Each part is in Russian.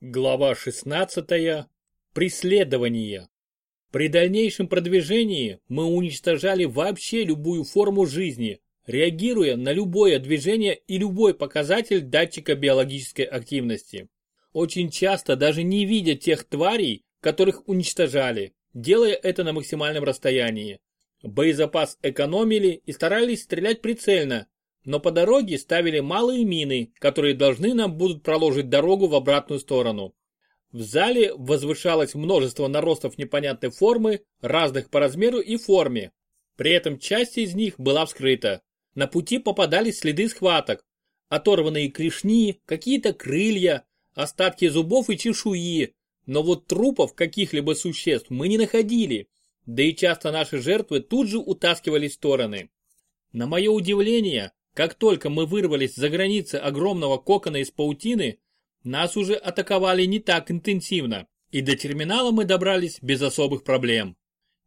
Глава 16. Преследование. При дальнейшем продвижении мы уничтожали вообще любую форму жизни, реагируя на любое движение и любой показатель датчика биологической активности. Очень часто даже не видя тех тварей, которых уничтожали, делая это на максимальном расстоянии. Боезапас экономили и старались стрелять прицельно, но по дороге ставили малые мины, которые должны нам будут проложить дорогу в обратную сторону. В зале возвышалось множество наростов непонятной формы, разных по размеру и форме. При этом часть из них была вскрыта. На пути попадались следы схваток, оторванные клешни, какие-то крылья, остатки зубов и чешуи, но вот трупов каких-либо существ мы не находили, да и часто наши жертвы тут же утаскивались в стороны. На мое удивление, как только мы вырвались за границы огромного кокона из паутины, нас уже атаковали не так интенсивно, и до терминала мы добрались без особых проблем.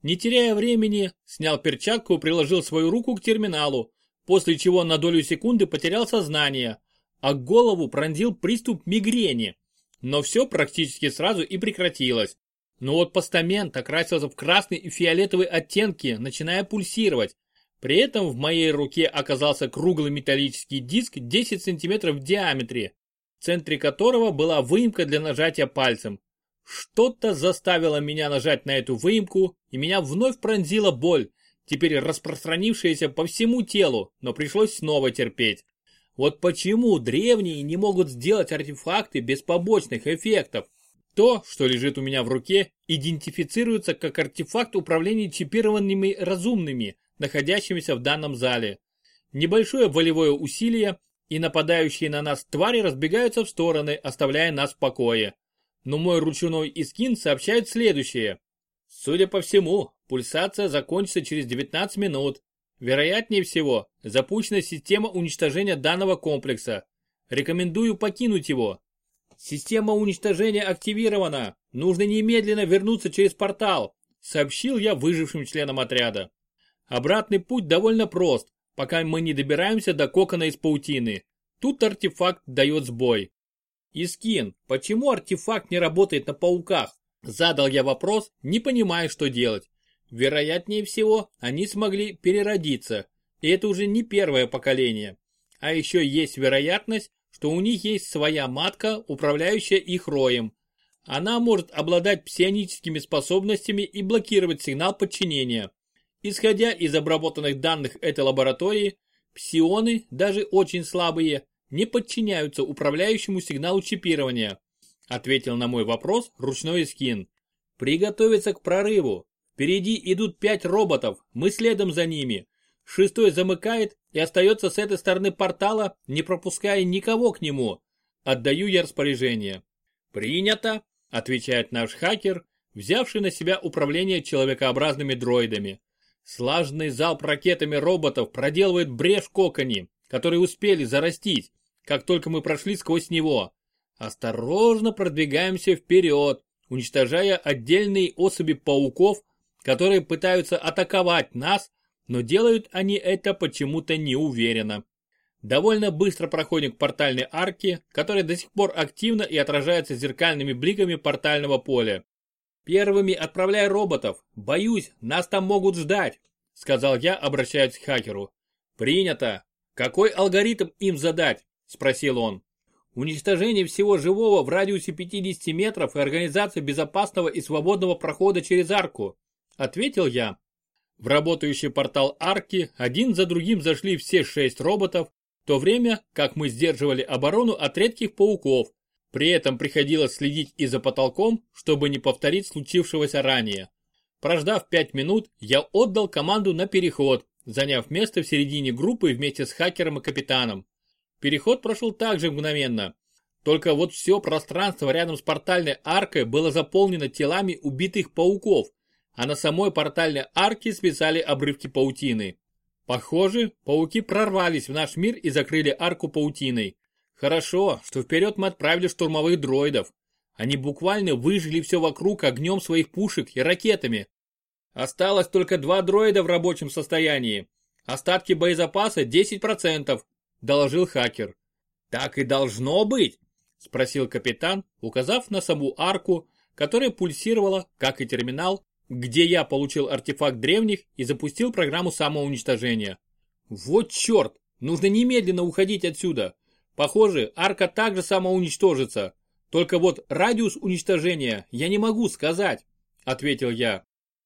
Не теряя времени, снял перчатку и приложил свою руку к терминалу, после чего на долю секунды потерял сознание, а голову пронзил приступ мигрени. Но все практически сразу и прекратилось. Но вот постамент окрасился в красный и фиолетовый оттенки, начиная пульсировать, при этом в моей руке оказался круглый металлический диск 10 см в диаметре, в центре которого была выемка для нажатия пальцем. Что-то заставило меня нажать на эту выемку, и меня вновь пронзила боль, теперь распространившаяся по всему телу, но пришлось снова терпеть. Вот почему древние не могут сделать артефакты без побочных эффектов. То, что лежит у меня в руке, идентифицируется как артефакт управления чипированными разумными, находящимися в данном зале. Небольшое волевое усилие, и нападающие на нас твари разбегаются в стороны, оставляя нас в покое. Но мой ручной искин сообщает следующее. Судя по всему, пульсация закончится через 19 минут. Вероятнее всего, запущена система уничтожения данного комплекса. Рекомендую покинуть его. Система уничтожения активирована. Нужно немедленно вернуться через портал, сообщил я выжившим членам отряда. Обратный путь довольно прост, пока мы не добираемся до кокона из паутины. Тут артефакт дает сбой. Искин, почему артефакт не работает на пауках? Задал я вопрос, не понимая, что делать. Вероятнее всего, они смогли переродиться, и это уже не первое поколение. А еще есть вероятность, что у них есть своя матка, управляющая их роем. Она может обладать псионическими способностями и блокировать сигнал подчинения. Исходя из обработанных данных этой лаборатории, псионы, даже очень слабые, не подчиняются управляющему сигналу чипирования, ответил на мой вопрос ручной скин. Приготовиться к прорыву. Впереди идут пять роботов, мы следом за ними. Шестой замыкает и остается с этой стороны портала, не пропуская никого к нему. Отдаю я распоряжение. Принято, отвечает наш хакер, взявший на себя управление человекообразными дроидами. Слаженный залп ракетами роботов проделывает брешь кокони, которые успели зарастить, как только мы прошли сквозь него. Осторожно продвигаемся вперед, уничтожая отдельные особи пауков, которые пытаются атаковать нас, но делают они это почему-то неуверенно. Довольно быстро проходим к портальной арке, которая до сих пор активна и отражается зеркальными бликами портального поля. Первыми отправляй роботов. Боюсь, нас там могут ждать, сказал я, обращаясь к хакеру. Принято. Какой алгоритм им задать? Спросил он. Уничтожение всего живого в радиусе 50 метров и организация безопасного и свободного прохода через арку, ответил я. В работающий портал арки один за другим зашли все шесть роботов, в то время как мы сдерживали оборону от редких пауков, при этом приходилось следить и за потолком, чтобы не повторить случившегося ранее. Прождав 5 минут, я отдал команду на переход, заняв место в середине группы вместе с хакером и капитаном. Переход прошел также мгновенно. Только вот все пространство рядом с портальной аркой было заполнено телами убитых пауков, а на самой портальной арке свисали обрывки паутины. Похоже, пауки прорвались в наш мир и закрыли арку паутиной. Хорошо, что вперед мы отправили штурмовых дроидов. Они буквально выжгли все вокруг огнем своих пушек и ракетами. Осталось только два дроида в рабочем состоянии. Остатки боезапаса 10%, доложил хакер. Так и должно быть, Спросил капитан, указав на саму арку, которая пульсировала, как и терминал, где я получил артефакт древних и запустил программу самоуничтожения. Вот черт, нужно немедленно уходить отсюда. Похоже, арка также самоуничтожится. Только вот радиус уничтожения я не могу сказать, ответил я.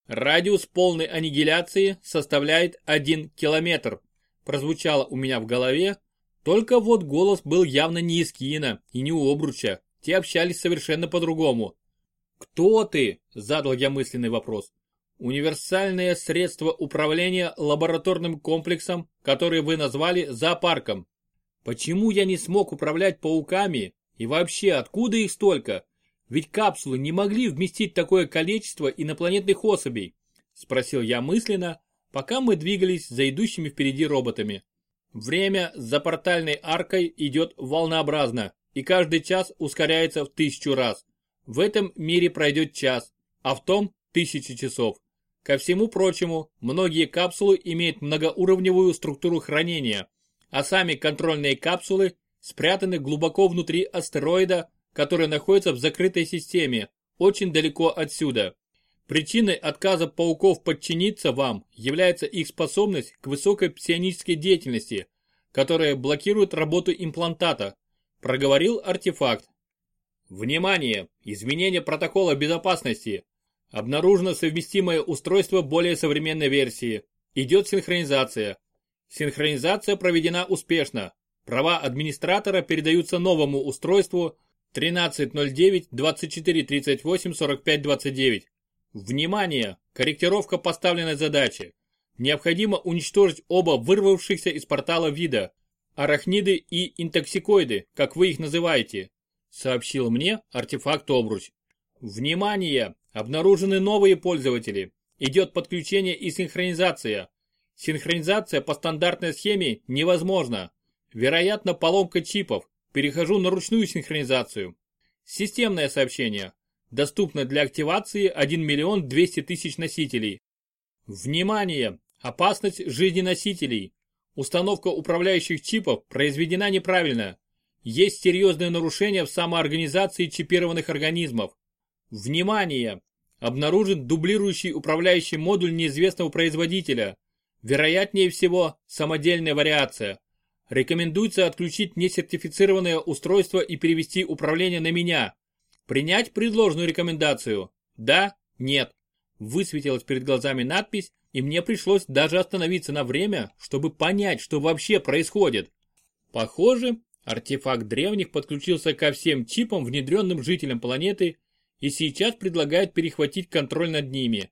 Радиус полной аннигиляции составляет 1 километр. Прозвучало у меня в голове, только вот голос был явно не из Кина и не у Обруча. Те общались совершенно по-другому. «Кто ты?» – задал я мысленный вопрос. «Универсальное средство управления лабораторным комплексом, который вы назвали зоопарком. Почему я не смог управлять пауками и вообще откуда их столько? Ведь капсулы не могли вместить такое количество инопланетных особей?» – спросил я мысленно, пока мы двигались за идущими впереди роботами. Время за портальной аркой идет волнообразно, и каждый час ускоряется в тысячу раз. В этом мире пройдет час, а в том тысячи часов. Ко всему прочему, многие капсулы имеют многоуровневую структуру хранения, а сами контрольные капсулы спрятаны глубоко внутри астероида, который находится в закрытой системе, очень далеко отсюда. Причиной отказа пауков подчиниться вам является их способность к высокой псионической деятельности, которая блокирует работу имплантата, проговорил артефакт. Внимание! Изменение протокола безопасности. Обнаружено совместимое устройство более современной версии. Идет синхронизация. Синхронизация проведена успешно. Права администратора передаются новому устройству 1309 2438 45 29. Внимание! Корректировка поставленной задачи. Необходимо уничтожить оба вырвавшихся из портала вида. Арахниды и интоксикоиды, как вы их называете, сообщил мне артефакт обруч. Внимание! Обнаружены новые пользователи. Идет подключение и синхронизация. Синхронизация по стандартной схеме невозможна. Вероятно, поломка чипов. Перехожу на ручную синхронизацию. Системное сообщение. Доступно для активации 1 миллион 200 тысяч носителей. Внимание! Опасность жизни носителей. Установка управляющих чипов произведена неправильно. Есть серьезные нарушения в самоорганизации чипированных организмов. Внимание! Обнаружен дублирующий управляющий модуль неизвестного производителя. Вероятнее всего, самодельная вариация. Рекомендуется отключить несертифицированное устройство и перевести управление на меня. Принять предложенную рекомендацию? Да? Нет? Высветилась перед глазами надпись, и мне пришлось даже остановиться на время, чтобы понять, что вообще происходит. Похоже, артефакт древних подключился ко всем чипам, внедренным жителям планеты, и сейчас предлагает перехватить контроль над ними.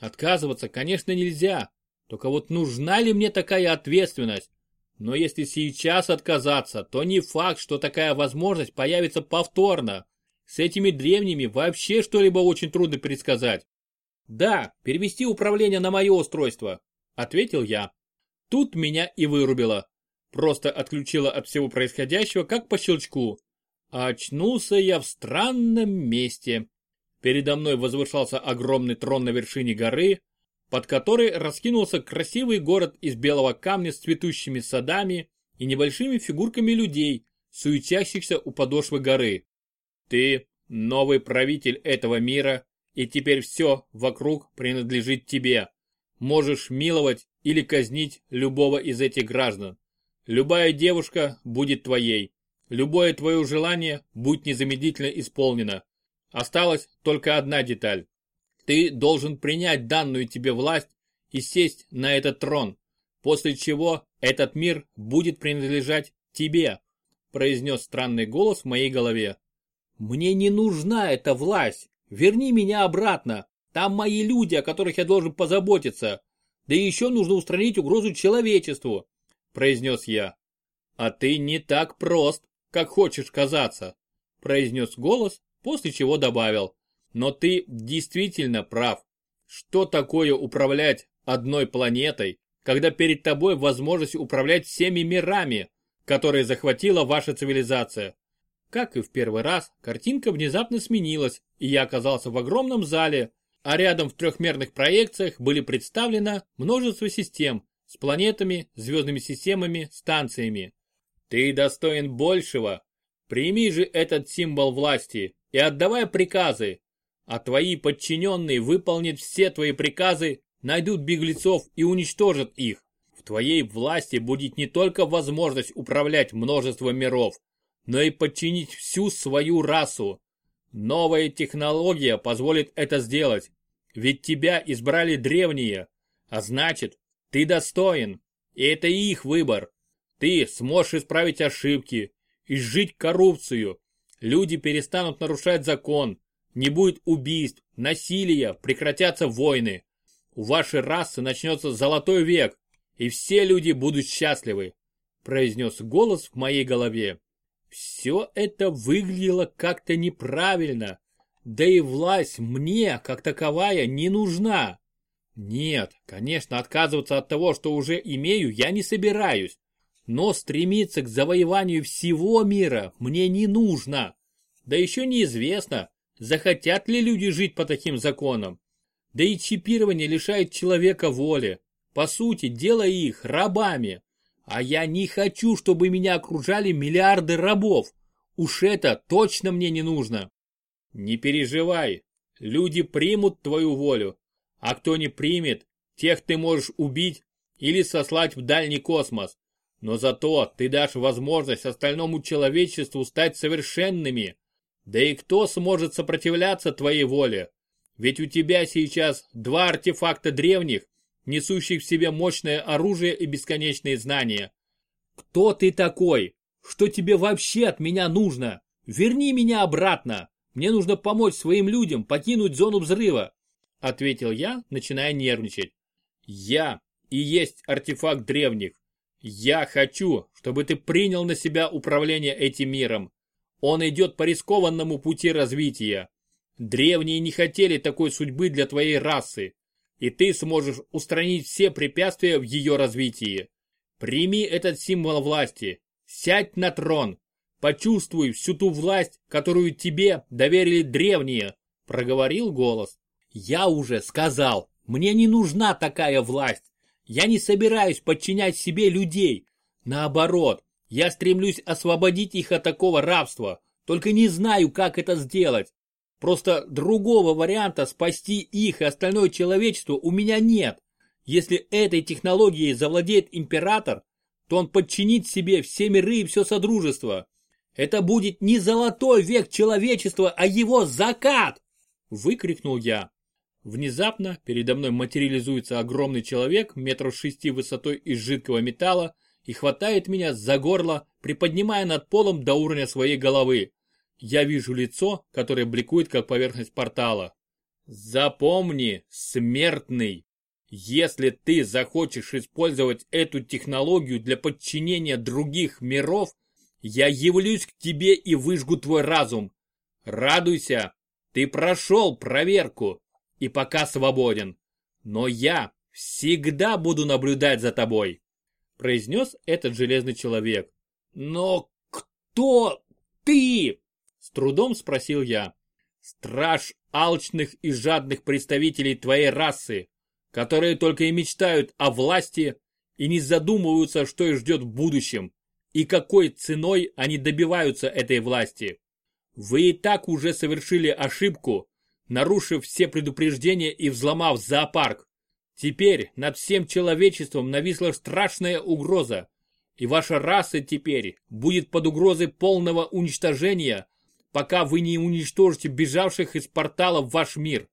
Отказываться, конечно, нельзя, только вот нужна ли мне такая ответственность? Но если сейчас отказаться, то не факт, что такая возможность появится повторно. С этими древними вообще что-либо очень трудно предсказать. Да, перевести управление на мое устройство, ответил я. Тут меня и вырубило. Просто отключила от всего происходящего, как по щелчку. А очнулся я в странном месте. Передо мной возвышался огромный трон на вершине горы, под которой раскинулся красивый город из белого камня с цветущими садами и небольшими фигурками людей, суетящихся у подошвы горы. Ты новый правитель этого мира, и теперь все вокруг принадлежит тебе. Можешь миловать или казнить любого из этих граждан. Любая девушка будет твоей. Любое твое желание будет незамедлительно исполнено. Осталась только одна деталь. Ты должен принять данную тебе власть и сесть на этот трон, после чего этот мир будет принадлежать тебе, произнес странный голос в моей голове. Мне не нужна эта власть. Верни меня обратно. Там мои люди, о которых я должен позаботиться. Да еще нужно устранить угрозу человечеству, произнес я. А ты не так прост, как хочешь казаться, произнес голос, после чего добавил. Но ты действительно прав. Что такое управлять одной планетой, когда перед тобой возможность управлять всеми мирами, которые захватила ваша цивилизация? Как и в первый раз, картинка внезапно сменилась, и я оказался в огромном зале, а рядом в трехмерных проекциях были представлено множество систем с планетами, звездными системами, станциями. Ты достоин большего. Прими же этот символ власти и отдавай приказы, а твои подчиненные выполнят все твои приказы, найдут беглецов и уничтожат их. В твоей власти будет не только возможность управлять множеством миров, но и подчинить всю свою расу. Новая технология позволит это сделать, ведь тебя избрали древние, а значит, ты достоин, и это их выбор. Ты сможешь исправить ошибки, изжить коррупцию, люди перестанут нарушать закон, не будет убийств, насилия, прекратятся войны. У вашей расы начнется золотой век, и все люди будут счастливы», произнес голос в моей голове. Все это выглядело как-то неправильно, да и власть мне, как таковая, не нужна. Нет, конечно, отказываться от того, что уже имею, я не собираюсь. Но стремиться к завоеванию всего мира мне не нужно. Да еще неизвестно, захотят ли люди жить по таким законам. Да и чипирование лишает человека воли. По сути, делая их рабами. А я не хочу, чтобы меня окружали миллиарды рабов. Уж это точно мне не нужно. Не переживай, люди примут твою волю. А кто не примет, тех ты можешь убить или сослать в дальний космос. Но зато ты дашь возможность остальному человечеству стать совершенными. Да и кто сможет сопротивляться твоей воле? Ведь у тебя сейчас два артефакта древних, несущих в себе мощное оружие и бесконечные знания. Кто ты такой? Что тебе вообще от меня нужно? Верни меня обратно. Мне нужно помочь своим людям покинуть зону взрыва, ответил я, начиная нервничать. Я и есть артефакт древних. Я хочу, чтобы ты принял на себя управление этим миром. Он идет по рискованному пути развития. Древние не хотели такой судьбы для твоей расы и ты сможешь устранить все препятствия в ее развитии. Прими этот символ власти, сядь на трон, почувствуй всю ту власть, которую тебе доверили древние, проговорил голос. Я уже сказал, мне не нужна такая власть. Я не собираюсь подчинять себе людей. Наоборот, я стремлюсь освободить их от такого рабства, только не знаю, как это сделать. Просто другого варианта спасти их и остальное человечество у меня нет. Если этой технологией завладеет император, то он подчинит себе все миры и все содружество. Это будет не золотой век человечества, а его закат!» Выкрикнул я. Внезапно передо мной материализуется огромный человек метров шести высотой из жидкого металла и хватает меня за горло, приподнимая над полом до уровня своей головы. Я вижу лицо, которое бликует, как поверхность портала. Запомни, смертный, если ты захочешь использовать эту технологию для подчинения других миров, я явлюсь к тебе и выжгу твой разум. Радуйся, ты прошел проверку и пока свободен. Но я всегда буду наблюдать за тобой, произнес этот железный человек. Но кто ты? С трудом спросил я. Страж алчных и жадных представителей твоей расы, которые только и мечтают о власти и не задумываются, что их ждет в будущем и какой ценой они добиваются этой власти. Вы и так уже совершили ошибку, нарушив все предупреждения и взломав зоопарк. Теперь над всем человечеством нависла страшная угроза, и ваша раса теперь будет под угрозой полного уничтожения пока вы не уничтожите бежавших из портала в ваш мир»,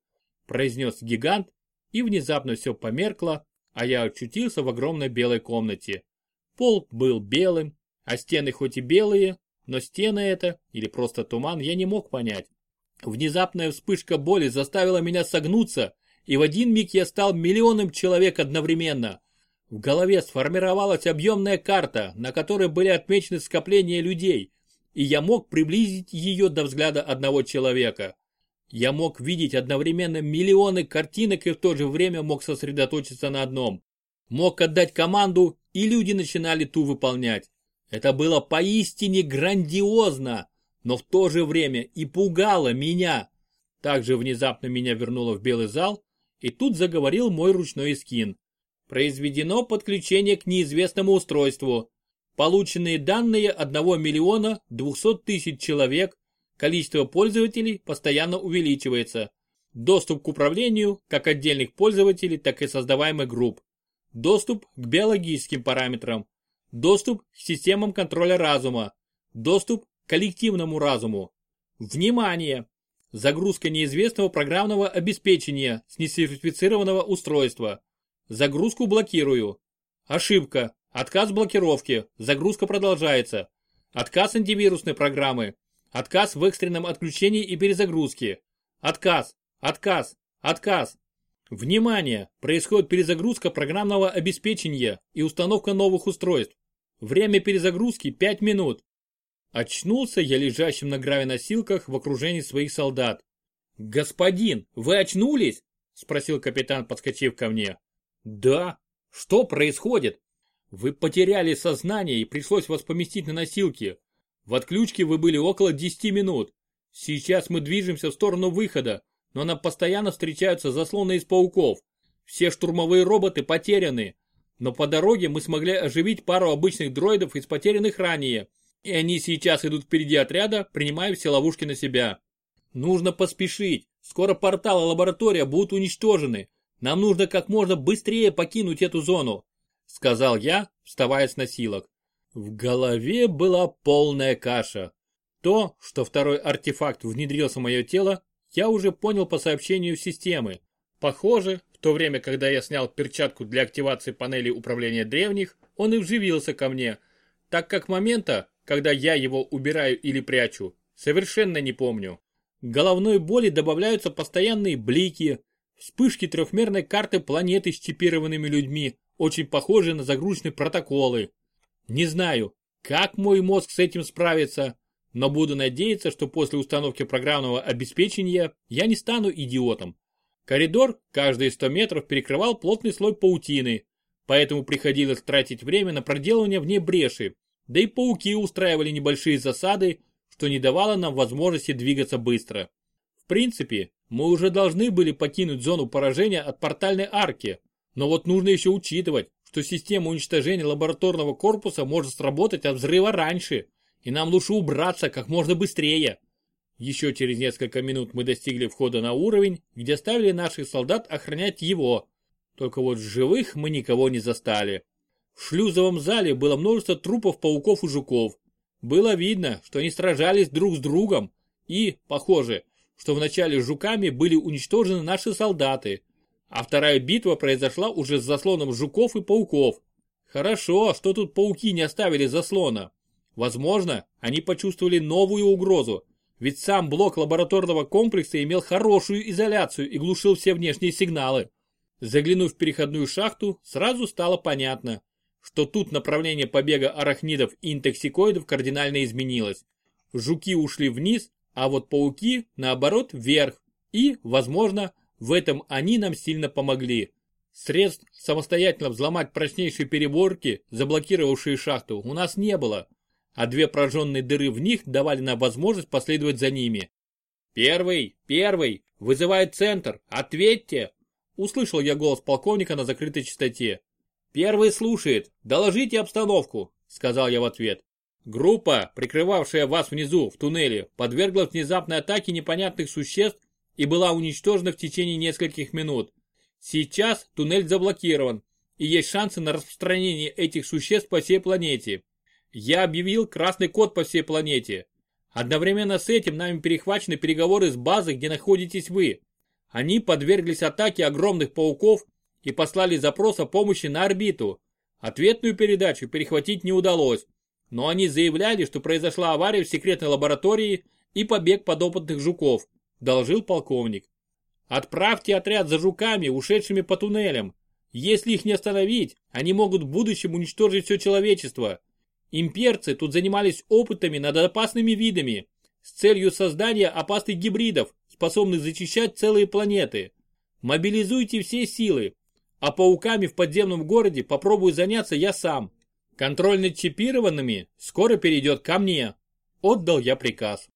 произнес гигант, и внезапно все померкло, а я очутился в огромной белой комнате. Пол был белым, а стены хоть и белые, но стены это, или просто туман, я не мог понять. Внезапная вспышка боли заставила меня согнуться, и в один миг я стал миллионом человек одновременно. В голове сформировалась объемная карта, на которой были отмечены скопления людей, и я мог приблизить ее до взгляда одного человека. Я мог видеть одновременно миллионы картинок и в то же время мог сосредоточиться на одном. Мог отдать команду, и люди начинали ту выполнять. Это было поистине грандиозно, но в то же время и пугало меня. Также внезапно меня вернуло в белый зал, и тут заговорил мой ручной скин. Произведено подключение к неизвестному устройству. Полученные данные 1 миллиона 200 тысяч человек. Количество пользователей постоянно увеличивается. Доступ к управлению как отдельных пользователей, так и создаваемых групп. Доступ к биологическим параметрам. Доступ к системам контроля разума. Доступ к коллективному разуму. Внимание! Загрузка неизвестного программного обеспечения с несертифицированного устройства. Загрузку блокирую. Ошибка. Отказ блокировки. Загрузка продолжается. Отказ антивирусной программы. Отказ в экстренном отключении и перезагрузке. Отказ. Отказ. Отказ. Внимание! Происходит перезагрузка программного обеспечения и установка новых устройств. Время перезагрузки 5 минут. Очнулся я лежащим на гравиносилках в окружении своих солдат. «Господин, вы очнулись?» – спросил капитан, подскочив ко мне. «Да. Что происходит?» «Вы потеряли сознание и пришлось вас поместить на носилки. В отключке вы были около 10 минут. Сейчас мы движемся в сторону выхода, но нам постоянно встречаются заслоны из пауков. Все штурмовые роботы потеряны. Но по дороге мы смогли оживить пару обычных дроидов из потерянных ранее и они сейчас идут впереди отряда, принимая все ловушки на себя. Нужно поспешить. Скоро портал и лаборатория будут уничтожены. Нам нужно как можно быстрее покинуть эту зону, сказал я, вставая с носилок. В голове была полная каша. То, что второй артефакт внедрился в мое тело, я уже понял по сообщению системы. Похоже, в то время, когда я снял перчатку для активации панели управления древних, он и вживился ко мне, так как момента, когда я его убираю или прячу, совершенно не помню. Головной боли добавляются постоянные блики, вспышки трехмерной карты планеты с чипированными людьми, очень похожие на загрузочные протоколы. Не знаю, как мой мозг с этим справится, но буду надеяться, что после установки программного обеспечения я не стану идиотом. Коридор каждые 100 метров перекрывал плотный слой паутины, поэтому приходилось тратить время на проделывание в ней бреши, да и пауки устраивали небольшие засады, что не давало нам возможности двигаться быстро. В принципе, мы уже должны были покинуть зону поражения от портальной арки, но вот нужно еще учитывать, что система уничтожения лабораторного корпуса может сработать от взрыва раньше, и нам лучше убраться как можно быстрее. Еще через несколько минут мы достигли входа на уровень, где оставили наших солдат охранять его. Только вот живых мы никого не застали. В шлюзовом зале было множество трупов пауков и жуков. Было видно, что они сражались друг с другом и, похоже, что вначале жуками были уничтожены наши солдаты, а вторая битва произошла уже с заслоном жуков и пауков. Хорошо, что тут пауки не оставили заслона. Возможно, они почувствовали новую угрозу, ведь сам блок лабораторного комплекса имел хорошую изоляцию и глушил все внешние сигналы. Заглянув в переходную шахту, сразу стало понятно, что тут направление побега арахнидов и интоксикоидов кардинально изменилось. Жуки ушли вниз, а вот пауки, наоборот, вверх. И, возможно, в этом они нам сильно помогли. Средств самостоятельно взломать прочнейшие переборки, заблокировавшие шахту, у нас не было, а две прожженные дыры в них давали нам возможность последовать за ними. «Первый! Первый! Вызывает центр! Ответьте!» Услышал я голос полковника на закрытой частоте. «Первый слушает. Доложите обстановку», — сказал я в ответ. Группа, прикрывавшая вас внизу, в туннеле, подверглась внезапной атаке непонятных существ и была уничтожена в течение нескольких минут. Сейчас туннель заблокирован, и есть шансы на распространение этих существ по всей планете. Я объявил красный код по всей планете. Одновременно с этим нами перехвачены переговоры с базой, где находитесь вы. Они подверглись атаке огромных пауков и послали запрос о помощи на орбиту. Ответную передачу перехватить не удалось, но они заявляли, что произошла авария в секретной лаборатории и побег подопытных жуков, доложил полковник. Отправьте отряд за жуками, ушедшими по туннелям. Если их не остановить, они могут в будущем уничтожить все человечество. Имперцы тут занимались опытами над опасными видами с целью создания опасных гибридов, способных зачищать целые планеты. Мобилизуйте все силы, а пауками в подземном городе попробую заняться я сам. Контроль над чипированными скоро перейдет ко мне. Отдал я приказ.